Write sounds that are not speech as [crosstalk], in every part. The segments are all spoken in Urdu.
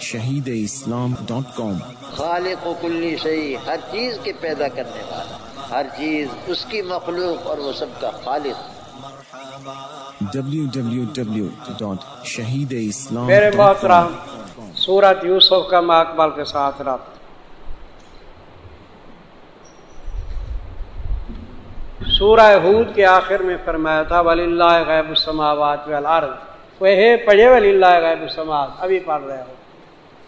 شہید اسلام ڈاٹ کام۔ خالق و کلی شہی ہر چیز کے پیدا کرنے والا ہر چیز اس کی مخلوق اور وہ سب کا خالق۔ شہید اسلام میرے محترام سورت یوسف کا مقبل کے ساتھ رابطہ سورہ حود کے آخر میں فرمایا تھا ولی اللہ غیب السماوات والارض وہ ہے پڑھے ولی اللہ غیب السماوات۔ ابھی پڑھ رہے ہو۔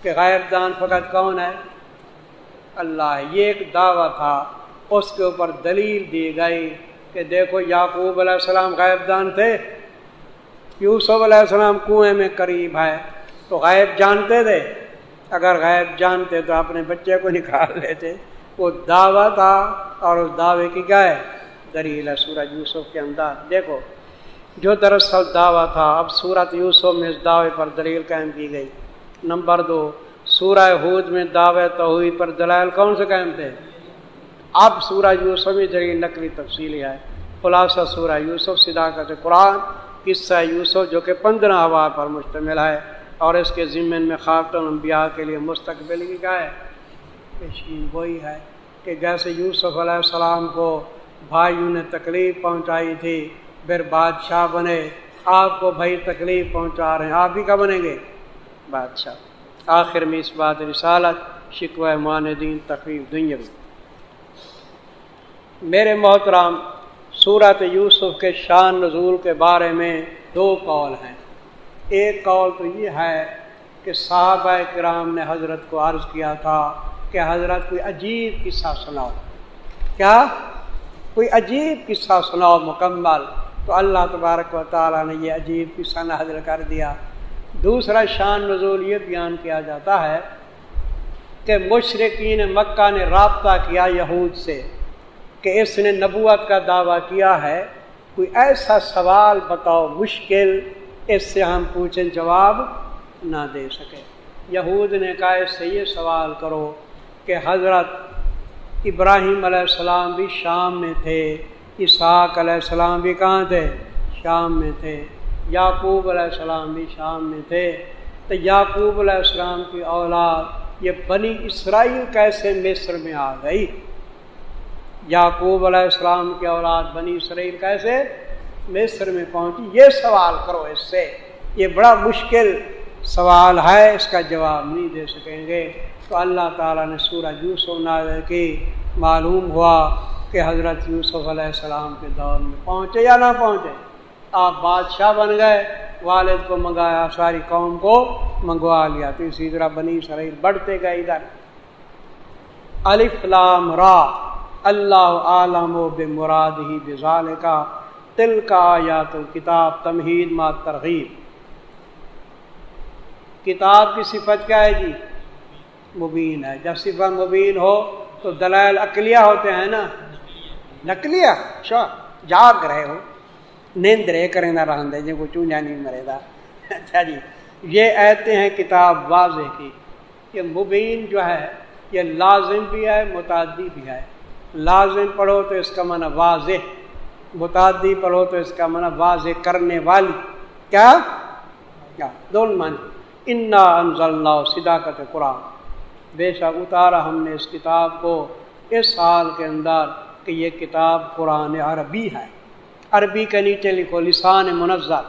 کہ غیب دان فقط کون ہے؟ اللہ۔ یہ ایک دعویٰ تھا، اس کے اوپر دلیل دی گئی کہ دیکھو یعقوب علیہ السلام غیب دان تھے۔ یوسف علیہ السلام کنویں میں قریب ہے تو غیب جانتے تھے۔ اگر غیب جانتے تو اپنے بچے کو نکال لیتے۔ وہ دعویٰ تھا اور اس دعوے کی کیا ہے؟ دلیل ہے سورج یوسف کے اندر۔ دیکھو، جو دراصل دعویٰ تھا، اب سورت یوسف میں اس دعوے پر دلیل قائم کی گئی۔ نمبر دو، سورہ حود میں دعوے توحید پر دلائل کون سے قائم تھے؟ اب سورہ یوسف میں دلیل نقلی تفصیلی ہے۔ خلاصہ سورہ یوسف صداقت قرآن، قصہ یوسف جو کہ پندرہ ہوا پر مشتمل ہے اور اس کے ضمن میں خاتون انبیاء کے لیے مستقبل کی کیا ہے پیشین وہی ہے کہ جیسے یوسف علیہ السلام کو بھائیوں نے تکلیف پہنچائی تھی، پھر بادشاہ بنے، آپ کو بھائی تکلیف پہنچا رہے ہیں، آپ بھی کا بنیں گے۔ بادشاہ۔ آخر میں اس بات رسالت، شکوہ معاندین تقریب دنیا میرے محترام صورت یوسف کے شان نزول کے بارے میں دو قول ہیں۔ ایک قول تو یہ ہے کہ صحابہ کرام نے حضرت کو عرض کیا تھا کہ حضرت کوئی عجیب قصہ سناؤ۔ کیا؟ کوئی عجیب قصہ سناؤ مکمل۔ تو اللہ تبارک و تعالیٰ نے یہ عجیب قصہ نظر کر دیا۔ دوسرا شان نزول یہ بیان کیا جاتا ہے کہ مشرقین مکہ نے رابطہ کیا یہود سے کہ اس نے نبوت کا دعویٰ کیا ہے۔ کوئی ایسا سوال بتاؤ، مشکل، اس سے ہم پوچھیں، جواب نہ دے سکے یہود نے کہا، اس سے یہ سوال کرو کہ حضرت ابراہیم علیہ السلام بھی شام میں تھے، اسحاق علیہ السلام بھی کہاں تھے؟ شام میں تھے۔ یعقوب علیہ السلام بھی شام میں تھے۔ تو یعقوب علیہ السلام کی اولاد، یہ بنی اسرائیل کیسے مصر میں آ گئی؟ یعقوب علیہ السلام کی اولاد بنی اسرائیل کیسے مصر میں پہنچی؟ یہ سوال کرو اس سے۔ یہ بڑا مشکل سوال ہے، اس کا جواب نہیں دے سکیں گے۔ تو اللہ تعالیٰ نے سورج یوسف نازل کی۔ معلوم ہوا کہ حضرت یوسف علیہ السلام کے دور میں پہنچے یا نہ پہنچے؟ آپ بادشاہ بن گئے، والد کو منگایا، ساری قوم کو منگوا لیا۔ تو اسی طرح بنی سرحد بڑھتے گئے ادھر۔ الفلام را۔ اللہ عالم و بے مراد ہی بزال کا تل کا یا تو کتاب تمہید ما ترغیب۔ کتاب کی صفت کیا ہے جی؟ مبین ہے۔ جب صفت مبین ہو تو دلائل اقلیہ ہوتے ہیں نا۔ نکلیا اچھا جاگ رہے ہو۔ نیند رہے کریں نہ جن کو چونجا نہیں مرے گا اچھا جی یہ ایتے ہیں کتاب واضح کی۔ یہ مبین جو ہے، یہ لازم بھی ہے، متعدی بھی ہے۔ لازم پڑھو تو اس کا معنی واضح۔ متعدی پڑھو تو اس کا معنی واضح کرنے والی۔ کیا؟ کیا؟ دونوں معنی۔ انا انض اللہ صداقت قرآن بے شک اتارا ہم نے اس کتاب کو اس سال کے اندر کہ یہ کتاب قرآن عربی ہے۔ عربی کے نیچے لکھو لسان منظر۔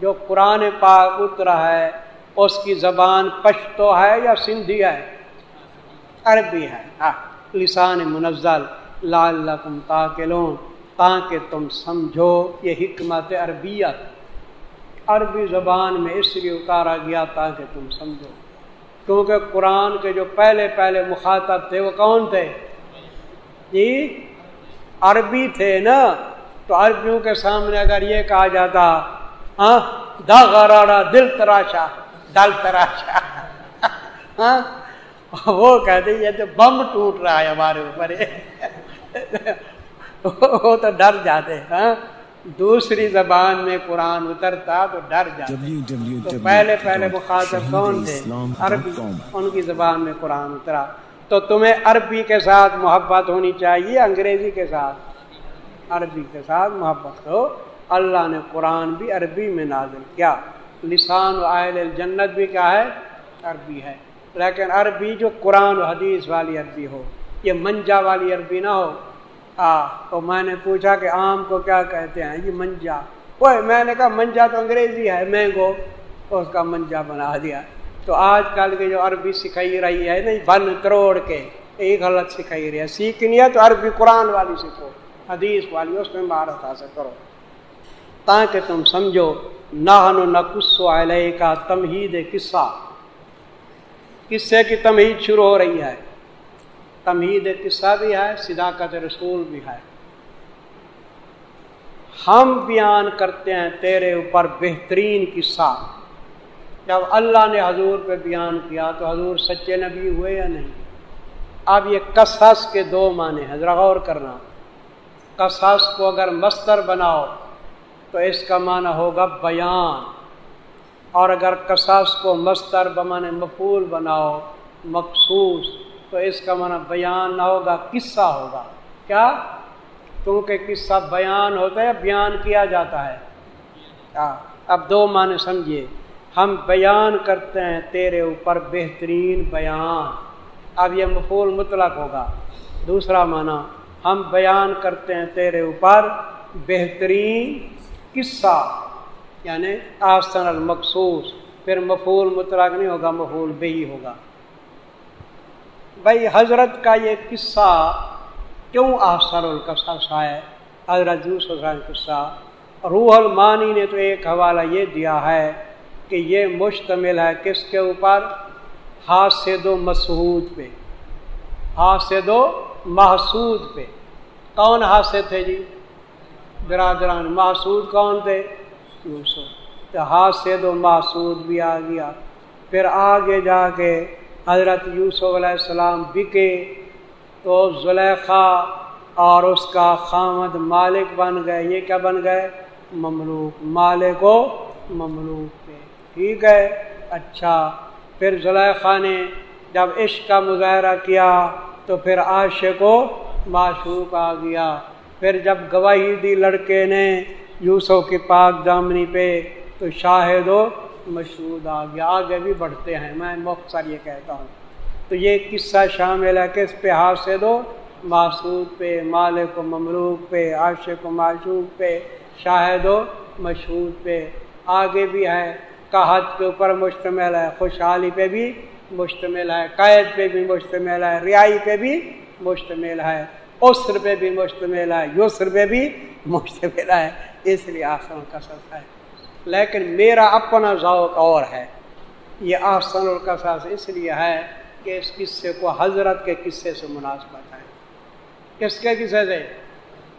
جو قرآن پاک اترا ہے اس کی زبان پشتو ہے یا سندھی ہے؟ عربی ہے۔ ہاں، لسان منزل لال لقم تاکلون تاکہ تم سمجھو یہ حکمت عربیت عربی زبان میں اس لیے اتارا گیا تاکہ تم سمجھو۔ کیونکہ قرآن کے جو پہلے پہلے مخاطب تھے وہ کون تھے؟ جی؟ عربی تھے نا تو عربیوں کے سامنے اگر یہ کہا جاتا ہاں دا غرارا دل تراشا دل تراشا۔ ہاں وہ کہتے یہ تو بم ٹوٹ رہا ہے ہمارے اوپر۔ وہ تو ڈر جاتے ہاں۔ دوسری زبان میں قرآن اترتا تو ڈر جاتے۔ تو پہلے پہلے مخاطب کون تھے؟ عربی ان کی زبان میں قرآن اترا۔ تو تمہیں عربی کے ساتھ محبت ہونی چاہیے، انگریزی کے ساتھ۔ عربی کے ساتھ محبت ہو اللہ نے قرآن بھی عربی میں نازل کیا۔ لسان و آئل جنت بھی کیا ہے؟ عربی ہے۔ لیکن عربی جو قرآن و حدیث والی عربی ہو، یہ منجا والی عربی نہ ہو۔ آ، تو میں نے پوچھا کہ آم کو کیا کہتے ہیں؟ یہ منجا۔ وہ میں نے کہا منجا تو انگریزی ہے، مینگو۔ تو اس کا منجا بنا دیا۔ تو آج کل کی جو عربی سکھائی رہی ہے، نہیں، بن کروڑ کے، ایک غلط سکھائی رہی ہے۔ سیکھنی ہے تو عربی قرآن والی سیکھو، حدیث والی، اس میں مہارت حاصل کرو۔ تاکہ تم سمجھو نہ نقص علیہ کا تمہید قصہ۔ قصے کی تمہید شروع ہو رہی ہے۔ تمہید قصہ بھی ہے، صداقت رسول بھی ہے۔ ہم بیان کرتے ہیں تیرے اوپر بہترین قصہ۔ جب اللہ نے حضور پہ بیان کیا تو حضور سچے نبی ہوئے یا نہیں؟ اب یہ قصص کے دو معنی ہیں، ذرا غور کرنا۔ قصص کو اگر مستر بناؤ تو اس کا معنی ہوگا بیان۔ اور اگر قصص کو مستر بمانے مفول بناؤ، مخصوص، تو اس کا معنی بیان نہ ہوگا، قصہ ہوگا۔ کیا؟ کیونکہ قصہ بیان ہوتا ہے، بیان کیا جاتا ہے۔ ہاں، اب دو معنی سمجھیے۔ ہم بیان کرتے ہیں تیرے اوپر بہترین بیان۔ اب یہ مفول مطلق ہوگا۔ دوسرا معنی، ہم بیان کرتے ہیں تیرے اوپر بہترین قصہ یعنی آسن المخصوص۔ پھر مفول مطلق نہیں ہوگا مفول بہی ہوگا۔ بھائی، حضرت کا یہ قصہ کیوں آسر القصص ہے؟ حضرت یوسف قصہ۔ روح المانی نے تو ایک حوالہ یہ دیا ہے کہ یہ مشتمل ہے کس کے اوپر؟ ہاتھ سے دو مسعود پہ۔ ہاتھ سے دو محسود پہ۔ کون ہاتھ تھے جی؟ برادران، محسود کون تھے؟ یوسف۔ تو ہاتھ سے دو محسود بھی آ گیا۔ پھر آگے جا کے حضرت یوسف علیہ السلام بکے تو زلیخا اور اس کا خامد مالک بن گئے۔ یہ کیا بن گئے؟ مملوک۔ مالک و مملوک۔ ٹھیک ہے۔ اچھا پھر زلیخا نے جب عشق کا مظاہرہ کیا تو پھر عاشق و معشوق آ گیا۔ پھر جب گواہی دی لڑکے نے یوسف کی پاک دامنی پہ تو شاہد و مشہور آ گیا۔ آگے بھی بڑھتے ہیں، میں مختصر یہ کہتا ہوں۔ تو یہ قصہ شامل ہے کس پہ؟ حاصل ہو معصود پہ، مالک و مملوک پہ، عاشق و معشوق پہ، شاہد و مشہور پہ۔ آگے بھی ہے۔ قحط کے اوپر مشتمل ہے، خوشحالی پہ بھی مشتمل ہے، قید پہ بھی مشتمل ہے ریائی پہ بھی مشتمل ہے اسر پہ بھی مشتمل ہے، یسر پہ بھی مشتمل ہے۔ اس لیے آسن کا سس ہے۔ لیکن میرا اپنا ذوق اور ہے۔ یہ آسن القصص اس لیے ہے کہ اس قصے کو حضرت کے قصے سے مناسبت ہے۔ کس کے قصے سے؟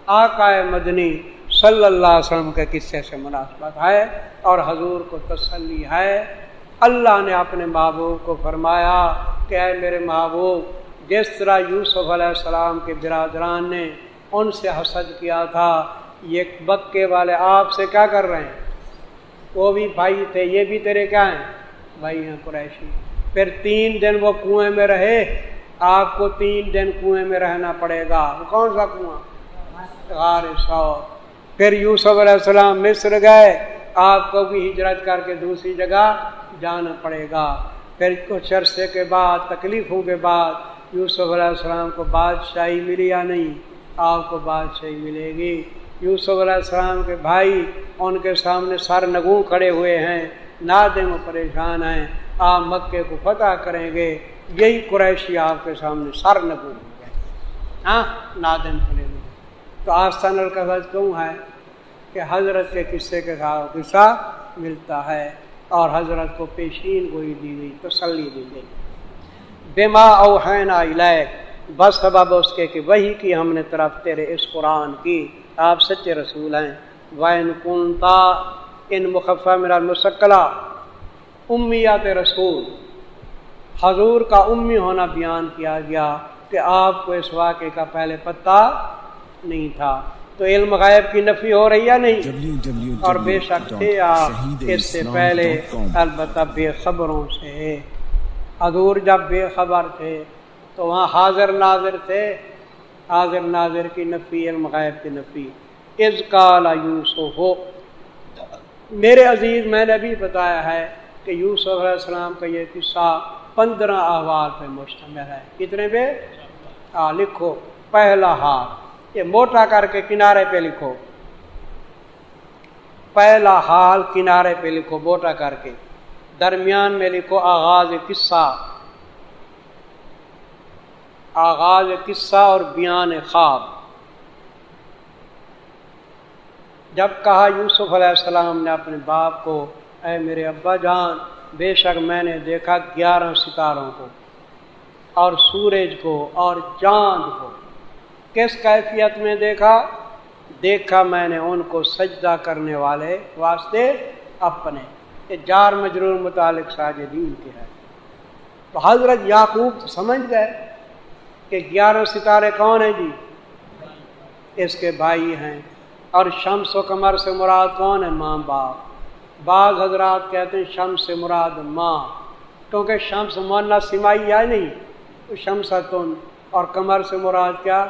آقا مدنی صلی اللہ علیہ وسلم کے قصے سے مناسبت ہے اور حضور کو تسلی ہے۔ اللہ نے اپنے محبوب کو فرمایا کہ اے میرے محبوب، جس طرح یوسف علیہ السلام کے برادران نے ان سے حسد کیا تھا، یہ بکے والے آپ سے کیا کر رہے ہیں؟ وہ بھی بھائی تھے، یہ بھی تیرے کیا ہیں؟ بھائی ہیں قریشی۔ پھر تین دن وہ کنویں میں رہے۔ آپ کو تین دن کنویں میں رہنا پڑے گا۔ وہ کون سا کنواں؟ غار سو پھر یوسف علیہ السلام مصر گئے۔ آپ کو بھی ہجرت کر کے دوسری جگہ جانا پڑے گا۔ پھر کچھ عرصے کے بعد تکلیفوں کے بعد یوسف علیہ السلام کو بادشاہی ملی یا نہیں؟ آپ کو بادشاہی ملے گی۔ یوسف علیہ السلام کے بھائی ان کے سامنے سر نگو کھڑے ہوئے ہیں۔ نادم و پریشان ہیں۔ آپ مکے کو فتح کریں گے۔ یہی قریشی آپ کے سامنے سر نگو ہو گئے ہاں نادم کھڑے تو آستان کا کیوں ہے کہ حضرت کے قصے کے ساتھ قصہ ملتا ہے اور حضرت کو پیشین گوئی دی گئی تسلی دی گئی۔ بے اوحین الیک، بس سبب اس کے کہ وہی کی ہم نے طرف تیرے اس قرآن کی۔ آپ سچے رسول ہیں۔ وائن کنتا، ان مخفہ میرا مسکلا امیات رسول۔ حضور کا امی ہونا بیان کیا گیا کہ آپ کو اس واقعے کا پہلے پتہ نہیں تھا۔ تو علم غائب کی نفی ہو رہی ہے نہیں؟ اور بے شک تھے آپ اس سے پہلے البتہ بے خبروں سے۔ حضور جب بے خبر تھے تو وہاں حاضر ناظر تھے۔ حاضر ناظر کی نفی علم غائب کی نفی۔ از کالا یوسف ہو میرے عزیز میں نے بھی بتایا ہے کہ یوسف علیہ السلام کا یہ قصہ پندرہ احوال پہ مشتمل ہے۔ کتنے پہ؟ لکھو۔ پہلا حال۔ یہ موٹا کر کے کنارے پہ لکھو۔ پہلا حال کنارے پہ لکھو موٹا کر کے۔ درمیان میں لکھو آغاز قصہ۔ آغاز قصہ اور بیان خواب۔ جب کہا یوسف علیہ السلام نے اپنے باپ کو، اے میرے ابا جان، بے شک میں نے دیکھا گیارہ ستاروں کو اور سورج کو اور چاند کو۔ کس کیفیت میں دیکھا؟ دیکھا میں نے ان کو سجدہ کرنے والے واسطے اپنے، یہ جار مجرور متعلق ساجدین کے ہے تو حضرت یعقوب سمجھ گئے کہ گیارہ ستارے کون ہیں جی؟ اس کے بھائی ہیں۔ اور شمس و کمر سے مراد کون ہے؟ ماں باپ۔ بعض حضرات کہتے ہیں شمس سے مراد ماں، کیونکہ شمس مونا سمائی ہے نہیں۔ شمس تن اور کمر سے مراد کیا؟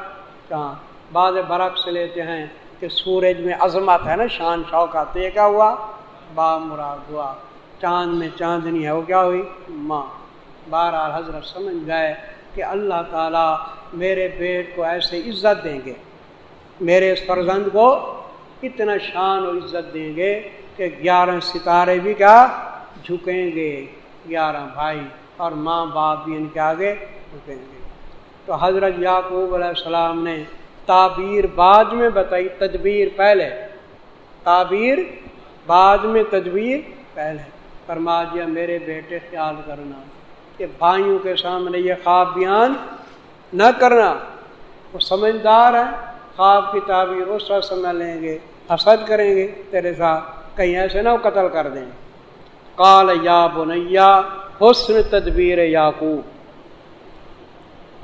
چاند بعض برق سے لیتے ہیں کہ سورج میں عظمت ہے نا، شان شوقات یہ کیا ہوا؟ با مراد ہوا۔ چاند میں چاندنی ہے، وہ کیا ہوئی؟ ماں۔ بہرحال حضرت سمجھ گئے کہ اللہ تعالیٰ میرے بیٹ کو ایسے عزت دیں گے۔ میرے اس فرزند کو اتنا شان و عزت دیں گے کہ گیارہ ستارے بھی کیا؟ جھکیں گے۔ گیارہ بھائی اور ماں باپ بھی ان کے آگے جھکیں گے۔ تو حضرت یعقوب علیہ السلام نے تعبیر بعد میں بتائی، تدبیر پہلے۔ تعبیر بعد میں، تدبیر پہلے۔ فرما دیا، میرے بیٹے، خیال کرنا کہ بھائیوں کے سامنے یہ خواب بیان نہ کرنا۔ وہ سمجھدار ہے خواب کی تعبیر اس وقت سمجھ لیں گے، حسد کریں گے۔ تیرے ساتھ کہیں ایسے نہ وہ قتل کر دیں۔ کال یا بنیا، حسن تدبیر یاقوب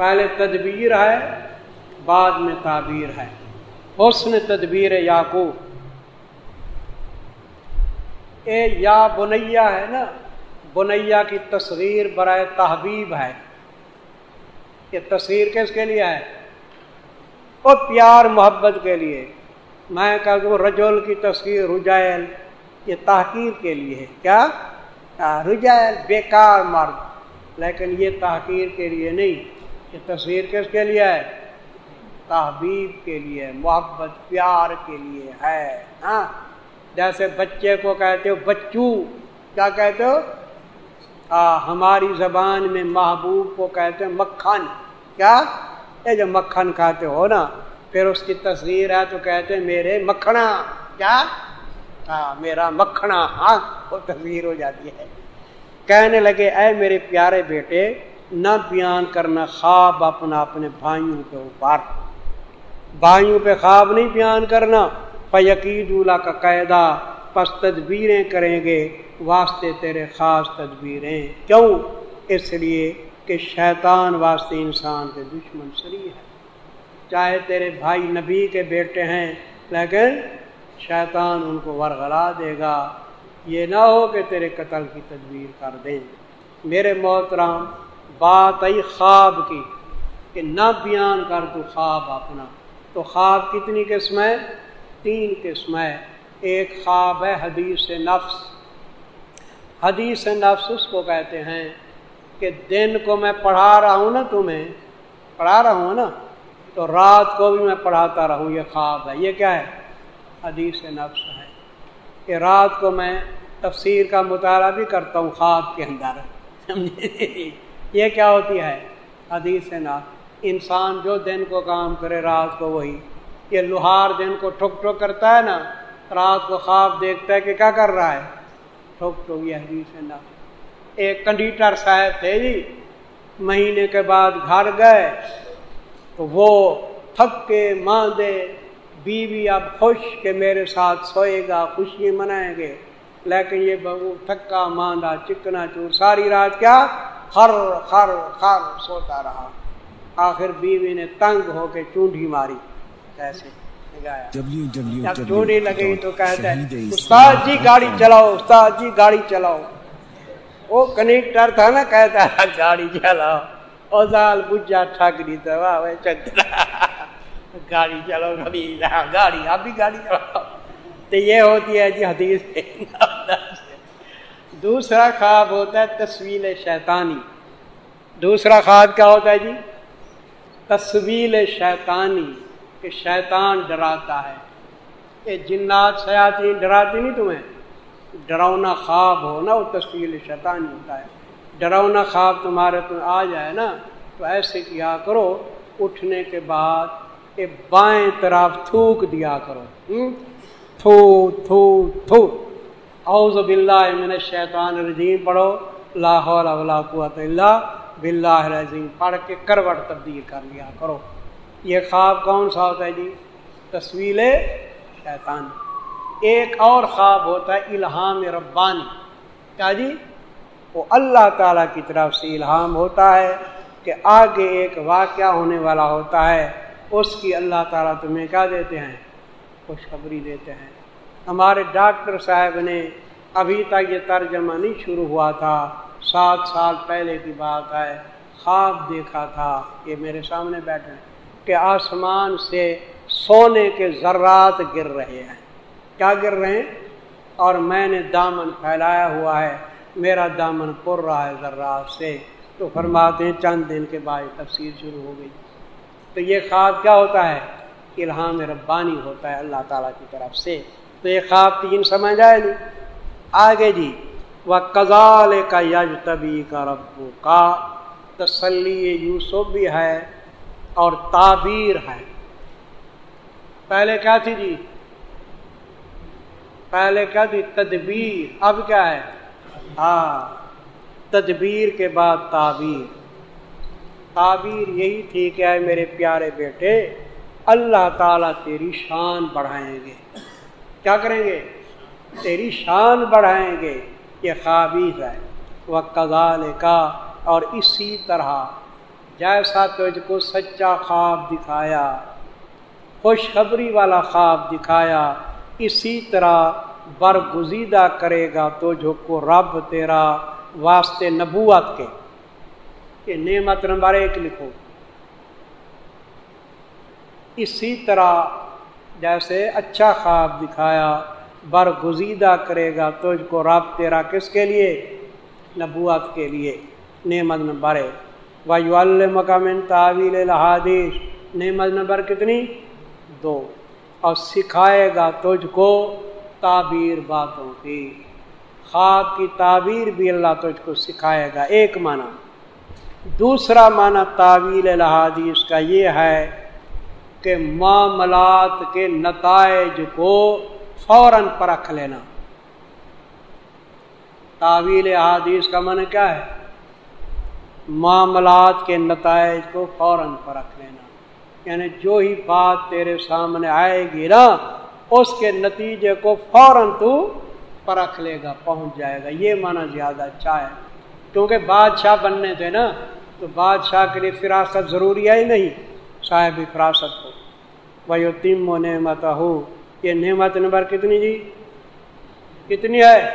پہلے تدبیر ہے، بعد میں تعبیر ہے۔ حسن تدبیر یاقوب اے یا بنیا ہے نا، بنیا کی تصغیر برائے تحبیب ہے۔ یہ تصویر کس کے لیے ہے؟ وہ پیار محبت کے لیے۔ میں کہ رجول کی تصویر رجائل یہ تحقیر کے لیے ہے۔ کیا؟ رجائل بیکار مرد۔ لیکن یہ تحقیر کے لیے نہیں۔ یہ تصویر کس کے لیے ہے؟ تحبیب کے لیے، محبت، پیار کے لیے ہے ہاں؟ جیسے بچے کو کہتے ہو، بچو، کیا کہتے ہو؟ ہماری زبان میں محبوب کو کہتے ہیں مکھن، کیا؟ یہ جو مکھن کھاتے ہو نا، پھر اس کی تصویر ہے تو کہتے ہیں میرے مکھنا، کیا؟ ہاں میرا مکھنا ہاں؟ وہ تصویر ہو جاتی ہے۔ کہنے لگے، اے میرے پیارے بیٹے نہ بیان کرنا، خواب اپنا اپنے بھائیوں کے اوپر بھائیوں پہ خواب نہیں بیان کرنا، فیقید اولا کا قاعدہ، پس تدبیریں کریں گے، واسطے تیرے خاص تدبیریں۔ کیوں؟ اس لیے کہ شیطان واسطے انسان کے دشمن سری ہے چاہے تیرے بھائی نبی کے بیٹے ہیں، لیکن شیطان ان کو ورغلا دے گا۔ یہ نہ ہو کہ تیرے قتل کی تدبیر کر دیں۔ میرے محترام بات آئی خواب کی کہ نہ بیان کر تو خواب اپنا۔ تو خواب کتنی قسم ہے؟ تین قسم ہے۔ ایک خواب ہے حدیث نفس۔ حدیث نفس اس کو کہتے ہیں کہ دن کو میں پڑھا رہا ہوں نا تمہیں، پڑھا رہا ہوں نا، تو رات کو بھی میں پڑھاتا رہوں، یہ خواب ہے۔ یہ کیا ہے؟ حدیث نفس ہے۔ کہ رات کو میں تفسیر کا مطالعہ بھی کرتا ہوں خواب کے اندر۔ [laughs] یہ کیا ہوتی ہے؟ حدیث نفس انسان جو دن کو کام کرے، رات کو وہی۔ یہ لوہار دن کو ٹھک ٹھک کرتا ہے نا، رات کو خواب دیکھتا ہے کہ کیا کر رہا ہے۔ ٹھوک ٹھوک یہ حدیث نفس ایک کنڈیٹر صاحب تھے جی مہینے کے بعد گھر گئے، تو وہ تھک کے ماندے، بیوی اب خوش کہ میرے ساتھ سوئے گا، خوشی منائیں گے۔ لیکن یہ بہو تھکا، ماندہ، چکنا چور، ساری رات کیا خر خر خر سوتا رہا۔ آخر بیوی نے تنگ ہو کے چونڈی ماری۔ ایسے جب چونڈی لگی تو کہتے ہیں استاد جی گاڑی چلاؤ، استاد جی گاڑی چلاؤ۔ وہ کنیکٹر تھا نا، کہتا ہے، گاڑی چلاؤ۔ اوزال بجا ٹھاکری تو چکرا گاڑی چلاؤ، کبھی گاڑی آپ بھی گاڑی چلاؤ۔ تو یہ ہوتی ہے جی حدیث۔ دوسرا خواب ہوتا ہے تصویر شیطانی۔ دوسرا خواب کیا ہوتا ہے جی؟ تصویر شیطانی، کہ شیطان ڈراتا ہے۔ یہ جنات سیاتی ڈراتی نہیں تمہیں۔ ڈراؤنا خواب ہو نا وہ تصویر شیطانی ہوتا ہے۔ ڈراؤنا خواب تمہارے تم آ جائے نا، تو ایسے کیا کرو، اٹھنے کے بعد یہ بائیں طرف تھوک دیا کرو۔ تھو تھو تھو۔ اوز باللہ من الشیطان الرجیم، پڑھو، لا حول ولا قوت الا باللہ العظیم۔ پڑھ کے کروٹ تبدیل کر لیا کرو۔ یہ خواب کون سا ہوتا ہے جی؟ تصویر شیطان۔ ایک اور خواب ہوتا ہے الہام ربانی۔ کیا جی؟ وہ اللہ تعالیٰ کی طرف سے الہام ہوتا ہے کہ آگے ایک واقعہ ہونے والا ہوتا ہے، اس کی اللہ تعالیٰ تمہیں کیا دیتے ہیں؟ خوشخبری دیتے ہیں۔ ہمارے ڈاکٹر صاحب نے ابھی تک یہ ترجمہ نہیں شروع ہوا تھا۔ سات سال پہلے کی بات ہے۔ خواب دیکھا تھا یہ میرے سامنے بیٹھے کہ آسمان سے سونے کے ذرات گر رہے ہیں۔ کیا گر رہے ہیں؟ اور میں نے دامن پھیلایا ہوا ہے۔ میرا دامن پر رہا ہے ذرات سے۔ تو فرماتے ہیں چند دن کے بعد تفصیل شروع ہو گئی۔ تو یہ خواب کیا ہوتا ہے؟ الہام ربانی ہوتا ہے اللہ تعالیٰ کی طرف سے۔ تو یہ خواب تین سمجھ آئے نہیں۔ آگے جی وہ کزال کا یج طبی کا ربو کا تسلی یوسف بھی ہے اور تعبیر ہے۔ پہلے کیا تھی جی؟ پہلے کیا تھی؟ تدبیر۔ اب کیا ہے؟ ہاں تدبیر کے بعد تعبیر۔ تعبیر یہی تھی کہ میرے پیارے بیٹے، اللہ تعالیٰ تیری شان بڑھائیں گے۔ کیا کریں گے؟ تیری شان بڑھائیں گے یہ خوابیز ہے وہ کزال کا اور اسی طرح جیسا تجھ کو سچا خواب دکھایا، خوشخبری والا خواب دکھایا، اسی طرح برگزیدہ کرے گا تو جو کو رب تیرا واسطے نبوت کے۔ یہ نعمت نمبر ایک لکھو۔ اسی طرح جیسے اچھا خواب دکھایا، برگزیدہ کرے گا تجھ کو رب تیرا کس کے لیے؟ نبوت کے لیے۔ نعمت نمبر ایک۔ وایو المکمن تعویل الحادیث نعمت نمبر کتنی؟ دو۔ اور سکھائے گا تجھ کو تعبیر باتوں کی۔ خواب کی تعبیر بھی اللہ تجھ کو سکھائے گا۔ ایک معنی۔ دوسرا معنی تعویل الحادیث کا یہ ہے کہ معاملات کے نتائج کو فوراً پرکھ لینا۔ تعویل احادیث کا من کیا ہے؟ معاملات کے نتائج کو فوراً پرکھ لینا۔ یعنی جو ہی بات تیرے سامنے آئے گی نا، اس کے نتیجے کو فوراً تو پرکھ لے گا، پہنچ جائے گا۔ یہ مانا زیادہ اچھا ہے۔ کیونکہ بادشاہ بننے تھے نا، تو بادشاہ کے لیے فراست ضروری ہے ہی نہیں۔ صاحب فراست ہو۔ وہ تم و نعمت ہو یہ نعمت نمبر کتنی جی؟ کتنی ہے؟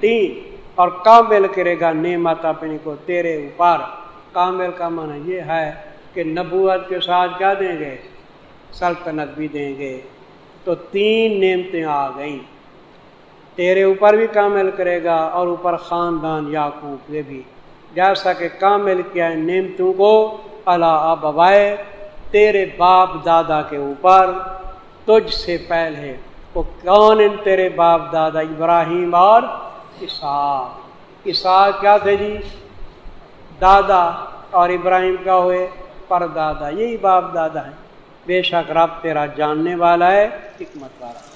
تین۔ اور کامل کرے گا نعمت اپنی کو تیرے اوپر۔ کامل کا من یہ ہے کہ نبوت کے ساتھ کیا دیں گے؟ سلطنت بھی دیں گے۔ تو تین نعمتیں آ گئیں۔ تیرے اوپر بھی کامل کرے گا اور اوپر خاندان یاقوب یہ بھی۔ جیسا کہ کامل کیا ہے نعمتوں کو، اللہ آبائے۔ تیرے باپ دادا کے اوپر تجھ سے پہلے وہ کون ان تیرے باپ دادا ابراہیم اور اسحاق؟ اسحاق کیا تھے جی؟ دادا اور ابراہیم کیا ہوئے؟ پر دادا یہی باپ دادا ہیں۔ بے شک رب تیرا جاننے والا ہے، حکمت والا